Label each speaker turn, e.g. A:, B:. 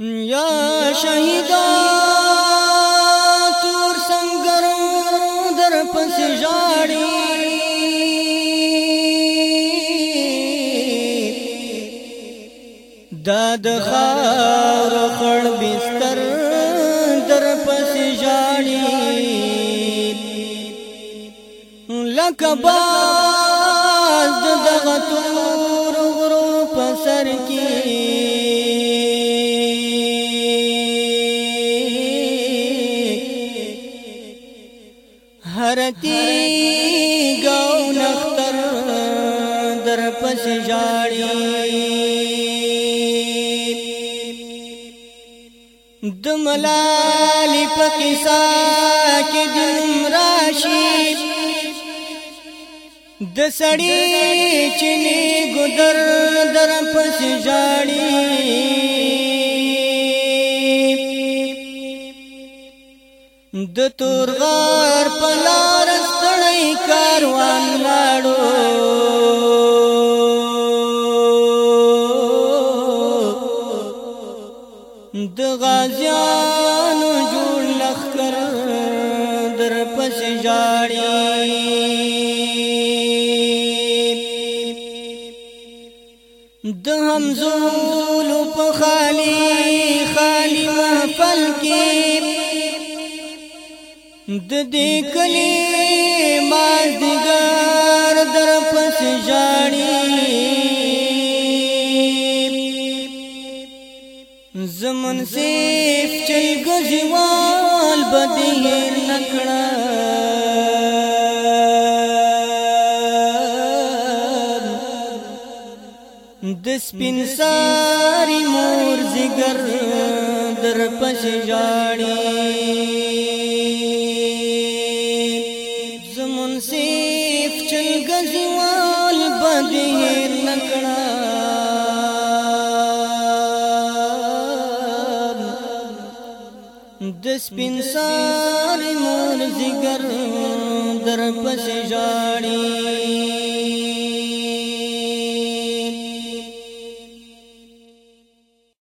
A: یا شهیدا تور سنگر در پس جاړي داد خار خړ بستر در پس جاړي لکه باز دغه تور غرو پسر کې هرتی گاو نختر در پس جاڑی دملالی پکسا کی دم راشی د سړی چنی ګدر در پس جاړی د تور غار د غازیانو جوړ لخر در پس جاړي د همزول په خالی خالی محفل کې د دې کلی ما دګر در پس جاړي زمن سیف چې ګژوال بدې نکړه د سپین ساری مور زګر در پښ جاړي زمون سیف د سپین سار مون زګر در په